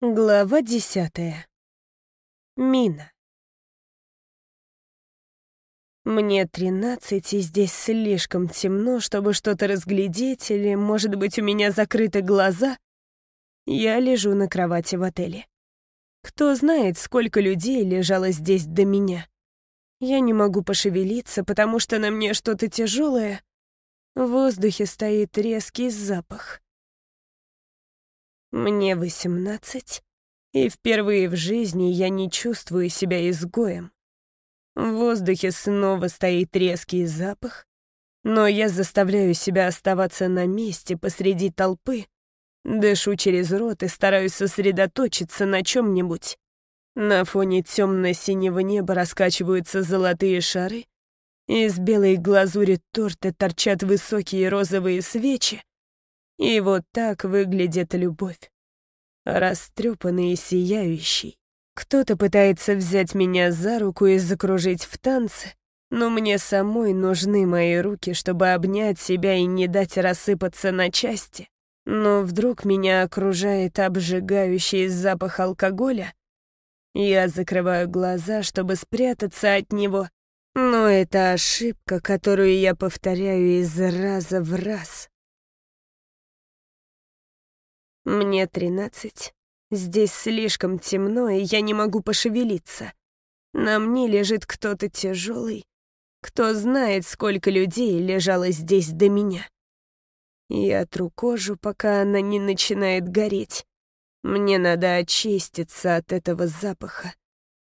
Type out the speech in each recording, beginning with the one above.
Глава десятая. Мина. Мне тринадцать, и здесь слишком темно, чтобы что-то разглядеть, или, может быть, у меня закрыты глаза. Я лежу на кровати в отеле. Кто знает, сколько людей лежало здесь до меня. Я не могу пошевелиться, потому что на мне что-то тяжелое. В воздухе стоит резкий запах. Мне восемнадцать, и впервые в жизни я не чувствую себя изгоем. В воздухе снова стоит резкий запах, но я заставляю себя оставаться на месте посреди толпы, дышу через рот и стараюсь сосредоточиться на чем-нибудь. На фоне темно-синего неба раскачиваются золотые шары, из белой глазури торта торчат высокие розовые свечи, и вот так выглядит любовь. Растрепанный и сияющий. Кто-то пытается взять меня за руку и закружить в танце, но мне самой нужны мои руки, чтобы обнять себя и не дать рассыпаться на части. Но вдруг меня окружает обжигающий запах алкоголя. Я закрываю глаза, чтобы спрятаться от него, но это ошибка, которую я повторяю из раза в раз. Мне тринадцать. Здесь слишком темно, и я не могу пошевелиться. На мне лежит кто-то тяжелый. Кто знает, сколько людей лежало здесь до меня. Я тру кожу, пока она не начинает гореть. Мне надо очиститься от этого запаха.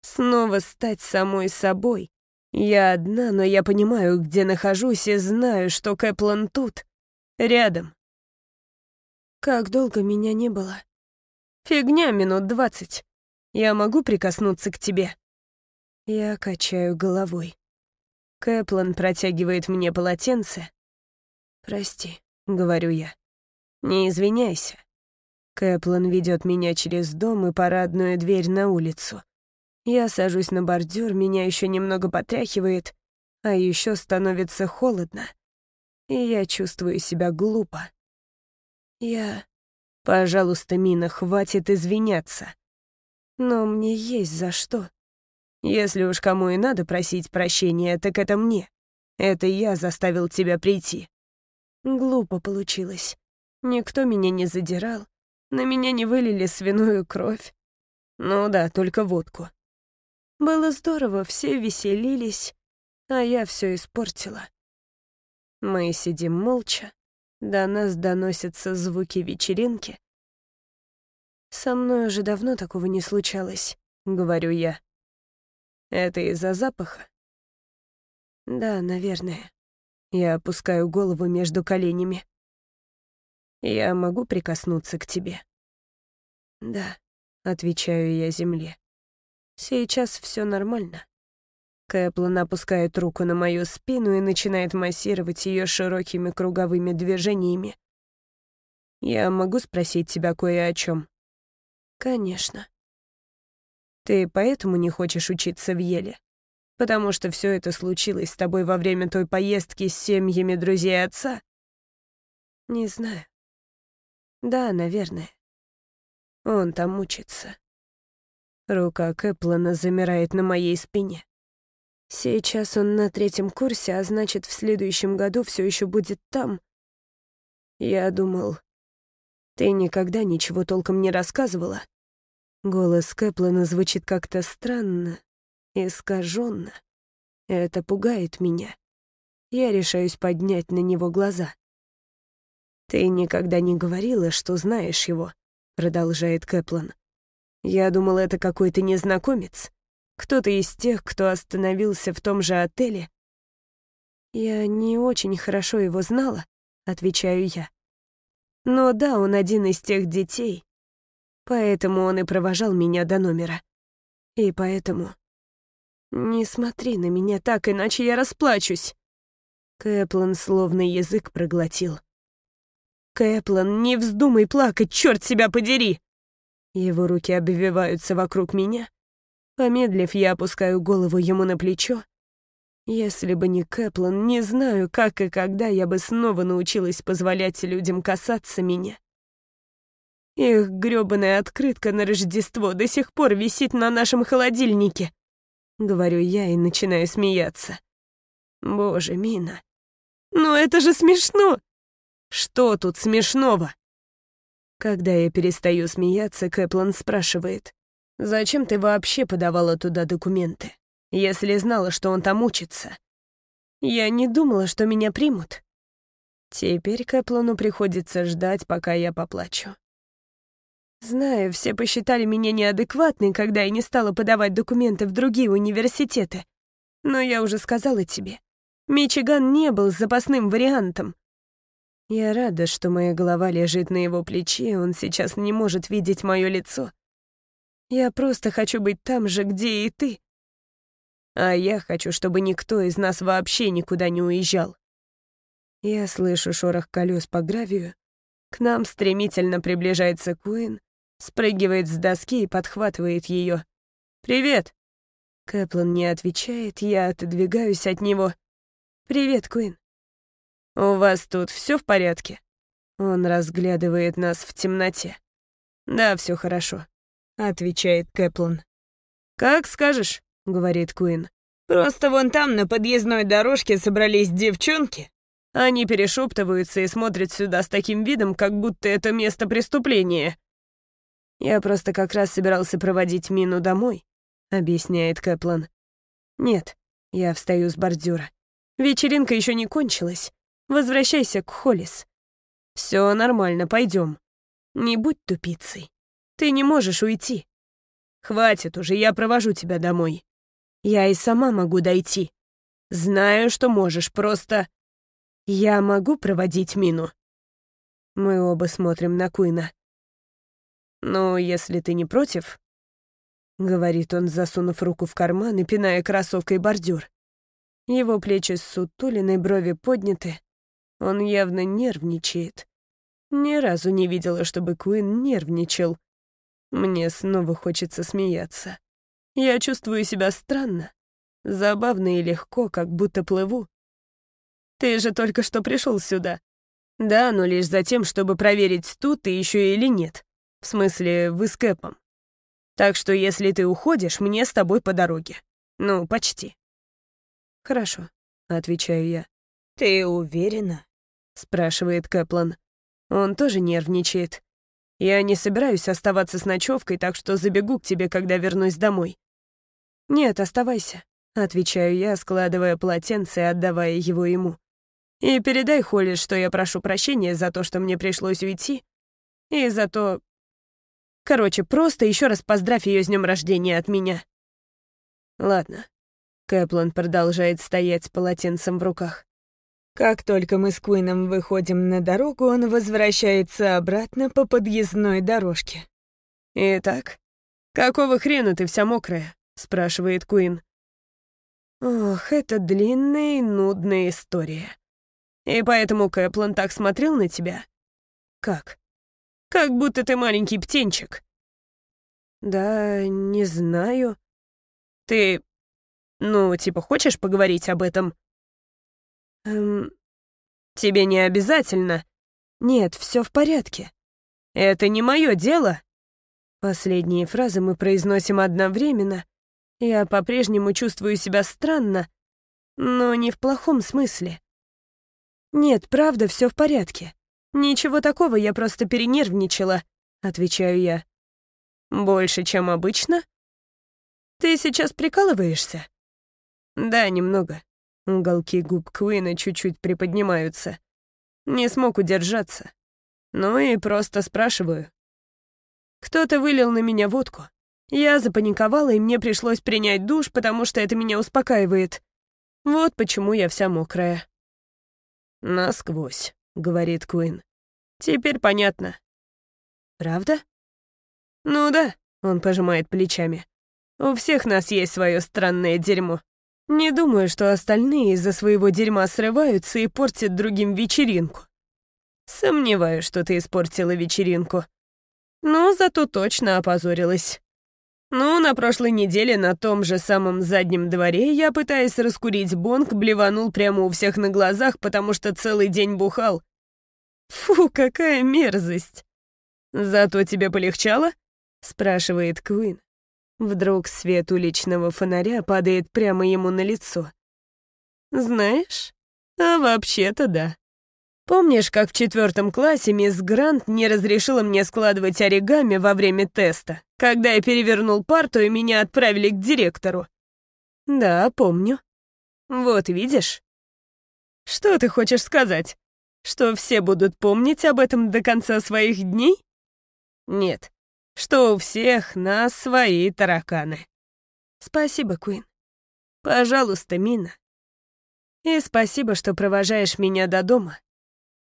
Снова стать самой собой. Я одна, но я понимаю, где нахожусь, и знаю, что Кэплан тут, рядом. Как долго меня не было? Фигня, минут двадцать. Я могу прикоснуться к тебе? Я качаю головой. Кэплан протягивает мне полотенце. «Прости», — говорю я. «Не извиняйся». Кэплан ведет меня через дом и парадную дверь на улицу. Я сажусь на бордюр, меня еще немного потряхивает, а еще становится холодно. И я чувствую себя глупо. Я... Пожалуйста, Мина, хватит извиняться. Но мне есть за что. Если уж кому и надо просить прощения, так это мне. Это я заставил тебя прийти. Глупо получилось. Никто меня не задирал. На меня не вылили свиную кровь. Ну да, только водку. Было здорово, все веселились, а я все испортила. Мы сидим молча, до нас доносятся звуки вечеринки. «Со мной уже давно такого не случалось», — говорю я. «Это из-за запаха?» «Да, наверное». Я опускаю голову между коленями. «Я могу прикоснуться к тебе?» «Да», — отвечаю я земле. «Сейчас все нормально». Кэплан опускает руку на мою спину и начинает массировать ее широкими круговыми движениями. «Я могу спросить тебя кое о чем? «Конечно». «Ты поэтому не хочешь учиться в Еле? Потому что все это случилось с тобой во время той поездки с семьями друзей отца?» «Не знаю. Да, наверное. Он там учится». Рука Кэплана замирает на моей спине. Сейчас он на третьем курсе, а значит, в следующем году все еще будет там. Я думал, ты никогда ничего толком не рассказывала. Голос Кэплана звучит как-то странно, искаженно. Это пугает меня. Я решаюсь поднять на него глаза. «Ты никогда не говорила, что знаешь его», — продолжает Кэплан. «Я думал, это какой-то незнакомец. Кто-то из тех, кто остановился в том же отеле. «Я не очень хорошо его знала», — отвечаю я. «Но да, он один из тех детей. Поэтому он и провожал меня до номера. И поэтому... Не смотри на меня так, иначе я расплачусь». Кэплан словно язык проглотил. «Кэплан, не вздумай плакать, черт себя подери!» Его руки обвиваются вокруг меня, Помедлив, я опускаю голову ему на плечо. Если бы не Кэплан, не знаю, как и когда я бы снова научилась позволять людям касаться меня. Их грёбаная открытка на Рождество до сих пор висит на нашем холодильнике. Говорю я и начинаю смеяться. Боже, Мина. Ну это же смешно! Что тут смешного? Когда я перестаю смеяться, Кэплан спрашивает. «Зачем ты вообще подавала туда документы, если знала, что он там учится?» Я не думала, что меня примут. Теперь Кэплану приходится ждать, пока я поплачу. Знаю, все посчитали меня неадекватной, когда я не стала подавать документы в другие университеты. Но я уже сказала тебе, Мичиган не был запасным вариантом. Я рада, что моя голова лежит на его плече, и он сейчас не может видеть мое лицо. Я просто хочу быть там же, где и ты. А я хочу, чтобы никто из нас вообще никуда не уезжал. Я слышу шорох колес по гравию. К нам стремительно приближается Куин, спрыгивает с доски и подхватывает ее. «Привет!» Кэплан не отвечает, я отодвигаюсь от него. «Привет, Куин». «У вас тут все в порядке?» Он разглядывает нас в темноте. «Да, все хорошо», — отвечает Кэплан. «Как скажешь», — говорит Куин. «Просто вон там, на подъездной дорожке, собрались девчонки. Они перешептываются и смотрят сюда с таким видом, как будто это место преступления. «Я просто как раз собирался проводить Мину домой», — объясняет Кэплан. «Нет», — я встаю с бордюра. «Вечеринка еще не кончилась. Возвращайся к Холлис. Все нормально, пойдем. Не будь тупицей. Ты не можешь уйти. Хватит уже, я провожу тебя домой. Я и сама могу дойти. Знаю, что можешь, просто... Я могу проводить Мину?» Мы оба смотрим на Куина. «Ну, если ты не против...» — говорит он, засунув руку в карман и пиная кроссовкой бордюр. Его плечи ссутулены, брови подняты. Он явно нервничает. Ни разу не видела, чтобы Куин нервничал. Мне снова хочется смеяться. Я чувствую себя странно. Забавно и легко, как будто плыву. Ты же только что пришел сюда. Да, но лишь за тем, чтобы проверить, тут ты еще или нет. В смысле, вы с Кэпом. Так что если ты уходишь, мне с тобой по дороге. Ну, почти. Хорошо, отвечаю я. Ты уверена? спрашивает Кэплан. Он тоже нервничает. Я не собираюсь оставаться с ночевкой, так что забегу к тебе, когда вернусь домой. Нет, оставайся, отвечаю я, складывая полотенце и отдавая его ему. И передай Холли, что я прошу прощения за то, что мне пришлось уйти, и за то, Короче, просто еще раз поздравь ее с днем рождения от меня. Ладно. Кэплан продолжает стоять с полотенцем в руках. Как только мы с Куином выходим на дорогу, он возвращается обратно по подъездной дорожке. «Итак, какого хрена ты вся мокрая?» — спрашивает Куин. Ох, это длинная и нудная история. И поэтому Кэплан так смотрел на тебя? Как? Как будто ты маленький птенчик». «Да, не знаю». «Ты, ну, типа, хочешь поговорить об этом?» «Эм, тебе не обязательно». «Нет, все в порядке». «Это не мое дело». Последние фразы мы произносим одновременно. Я по-прежнему чувствую себя странно, но не в плохом смысле. Нет, правда, все в порядке. «Ничего такого, я просто перенервничала», — отвечаю я. «Больше, чем обычно?» «Ты сейчас прикалываешься?» «Да, немного». Уголки губ Куина чуть-чуть приподнимаются. Не смог удержаться. Ну и просто спрашиваю. Кто-то вылил на меня водку. Я запаниковала, и мне пришлось принять душ, потому что это меня успокаивает. Вот почему я вся мокрая. Насквозь. — говорит Куин. «Теперь понятно». «Правда?» «Ну да», — он пожимает плечами. «У всех нас есть свое странное дерьмо. Не думаю, что остальные из-за своего дерьма срываются и портят другим вечеринку. Сомневаюсь, что ты испортила вечеринку. Но зато точно опозорилась. Ну, на прошлой неделе на том же самом заднем дворе я, пытаясь раскурить бонг, блеванул прямо у всех на глазах, потому что целый день бухал. Фу, какая мерзость. «Зато тебе полегчало?» — спрашивает Куин. Вдруг свет уличного фонаря падает прямо ему на лицо. «Знаешь, а вообще-то да. Помнишь, как в четвертом классе мисс Грант не разрешила мне складывать оригами во время теста, когда я перевернул парту и меня отправили к директору?» «Да, помню. Вот видишь?» «Что ты хочешь сказать? Что все будут помнить об этом до конца своих дней?» «Нет, что у всех нас свои тараканы. Спасибо, Куин. Пожалуйста, Мина. И спасибо, что провожаешь меня до дома.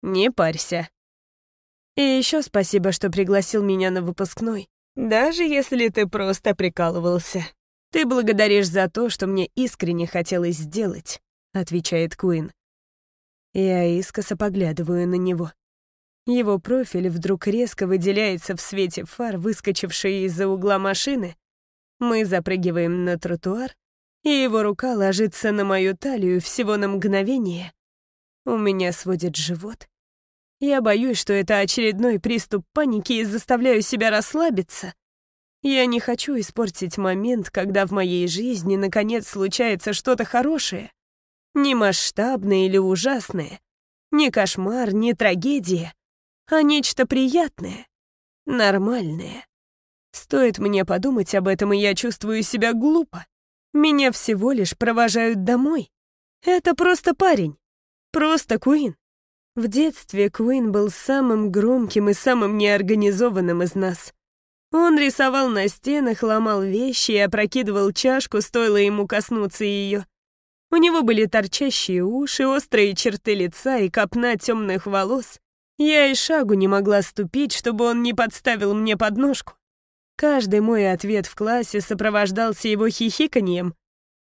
Не парься. И еще спасибо, что пригласил меня на выпускной. Даже если ты просто прикалывался. Ты благодаришь за то, что мне искренне хотелось сделать, отвечает Куин. Я искоса поглядываю на него. Его профиль вдруг резко выделяется в свете фар, выскочившей из-за угла машины. Мы запрыгиваем на тротуар, и его рука ложится на мою талию всего на мгновение. У меня сводит живот. Я боюсь, что это очередной приступ паники и заставляю себя расслабиться. Я не хочу испортить момент, когда в моей жизни наконец случается что-то хорошее. Не масштабное или ужасное, не кошмар, не трагедия, а нечто приятное, нормальное. Стоит мне подумать об этом, и я чувствую себя глупо. Меня всего лишь провожают домой. Это просто парень. Просто Куин. В детстве Куин был самым громким и самым неорганизованным из нас. Он рисовал на стенах, ломал вещи и опрокидывал чашку, стоило ему коснуться ее. У него были торчащие уши, острые черты лица и копна темных волос. Я и шагу не могла ступить, чтобы он не подставил мне подножку. Каждый мой ответ в классе сопровождался его хихиканьем.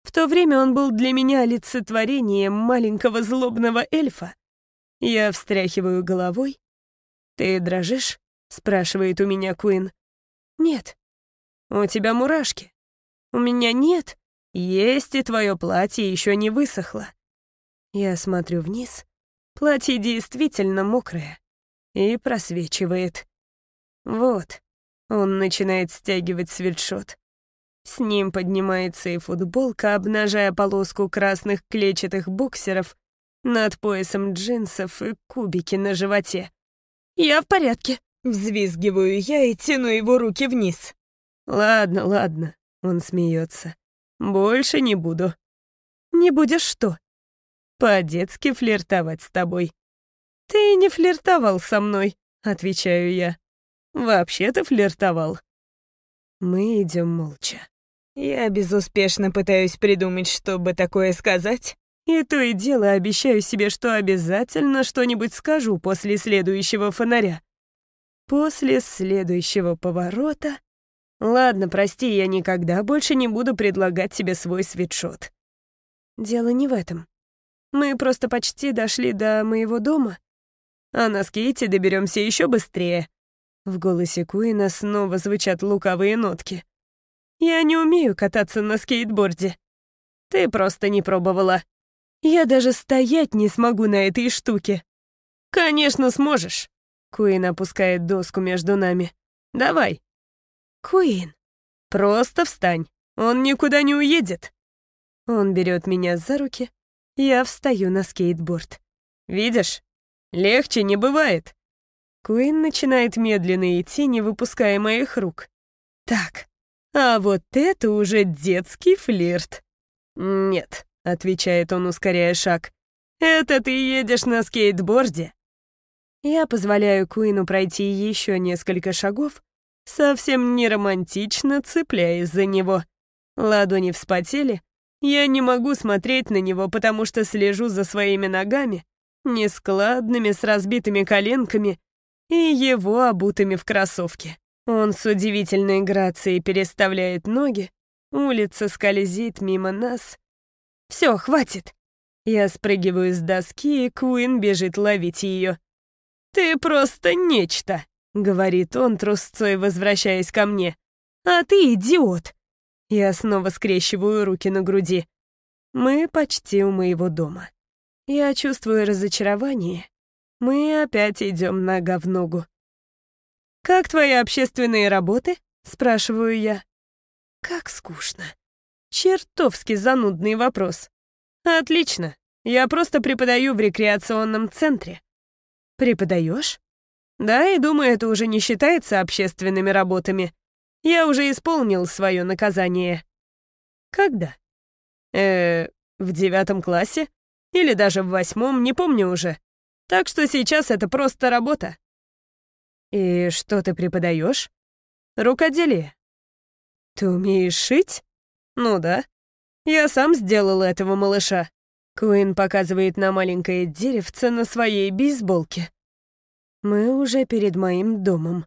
В то время он был для меня олицетворением маленького злобного эльфа. Я встряхиваю головой. «Ты дрожишь?» — спрашивает у меня Куин. «Нет». «У тебя мурашки?» «У меня нет. Есть, и твое платье еще не высохло». Я смотрю вниз. Платье действительно мокрое и просвечивает. Вот, он начинает стягивать свитшот. С ним поднимается и футболка, обнажая полоску красных клетчатых боксеров над поясом джинсов и кубики на животе. «Я в порядке», — взвизгиваю я и тяну его руки вниз. «Ладно, ладно», — он смеется. «Больше не буду». «Не будешь что?» «По-детски флиртовать с тобой». «Ты не флиртовал со мной», — отвечаю я. «Вообще-то флиртовал». Мы идем молча. Я безуспешно пытаюсь придумать, чтобы такое сказать, и то и дело обещаю себе, что обязательно что-нибудь скажу после следующего фонаря. После следующего поворота... Ладно, прости, я никогда больше не буду предлагать тебе свой свитшот. Дело не в этом. Мы просто почти дошли до моего дома, а на скейте доберемся еще быстрее». В голосе Куина снова звучат лукавые нотки. «Я не умею кататься на скейтборде. Ты просто не пробовала. Я даже стоять не смогу на этой штуке». «Конечно сможешь». Куин опускает доску между нами. «Давай». «Куин». «Просто встань. Он никуда не уедет». Он берет меня за руки. Я встаю на скейтборд. «Видишь, Легче не бывает. Куин начинает медленно идти, не выпуская моих рук. Так, а вот это уже детский флирт. Нет, отвечает он, ускоряя шаг. Это ты едешь на скейтборде? Я позволяю Куину пройти еще несколько шагов, совсем не романтично цепляясь за него. Ладони вспотели, я не могу смотреть на него, потому что слежу за своими ногами, нескладными, с разбитыми коленками и его обутыми в кроссовки. Он с удивительной грацией переставляет ноги, улица скользит мимо нас. Все, хватит. Я спрыгиваю с доски, и Куин бежит ловить ее. «Ты просто нечто», — говорит он, трусцой возвращаясь ко мне. «А ты идиот». Я снова скрещиваю руки на груди. Мы почти у моего дома. Я чувствую разочарование. Мы опять идем нога в ногу. «Как твои общественные работы?» — спрашиваю я. Как скучно. Чертовски занудный вопрос. Отлично. Я просто преподаю в рекреационном центре. Преподаешь? Да, и думаю, это уже не считается общественными работами. Я уже исполнил свое наказание. Когда? Э, в девятом классе? Или даже в восьмом, не помню уже. Так что сейчас это просто работа. И что ты преподаешь? Рукоделие. Ты умеешь шить? Ну да. Я сам сделал этого малыша. Куин показывает на маленькое деревце на своей бейсболке. Мы уже перед моим домом.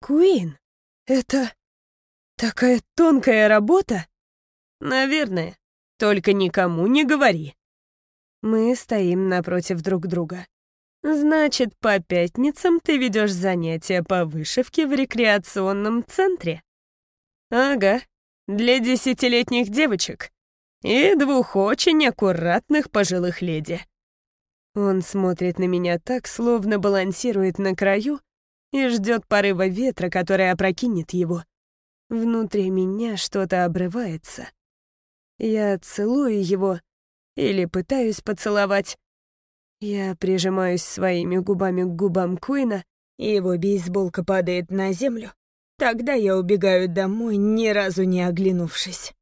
Куин, это такая тонкая работа? Наверное. Только никому не говори. Мы стоим напротив друг друга. Значит, по пятницам ты ведешь занятия по вышивке в рекреационном центре? Ага, для десятилетних девочек и двух очень аккуратных пожилых леди. Он смотрит на меня так, словно балансирует на краю и ждет порыва ветра, который опрокинет его. Внутри меня что-то обрывается. Я целую его или пытаюсь поцеловать. Я прижимаюсь своими губами к губам Куина, и его бейсболка падает на землю. Тогда я убегаю домой, ни разу не оглянувшись.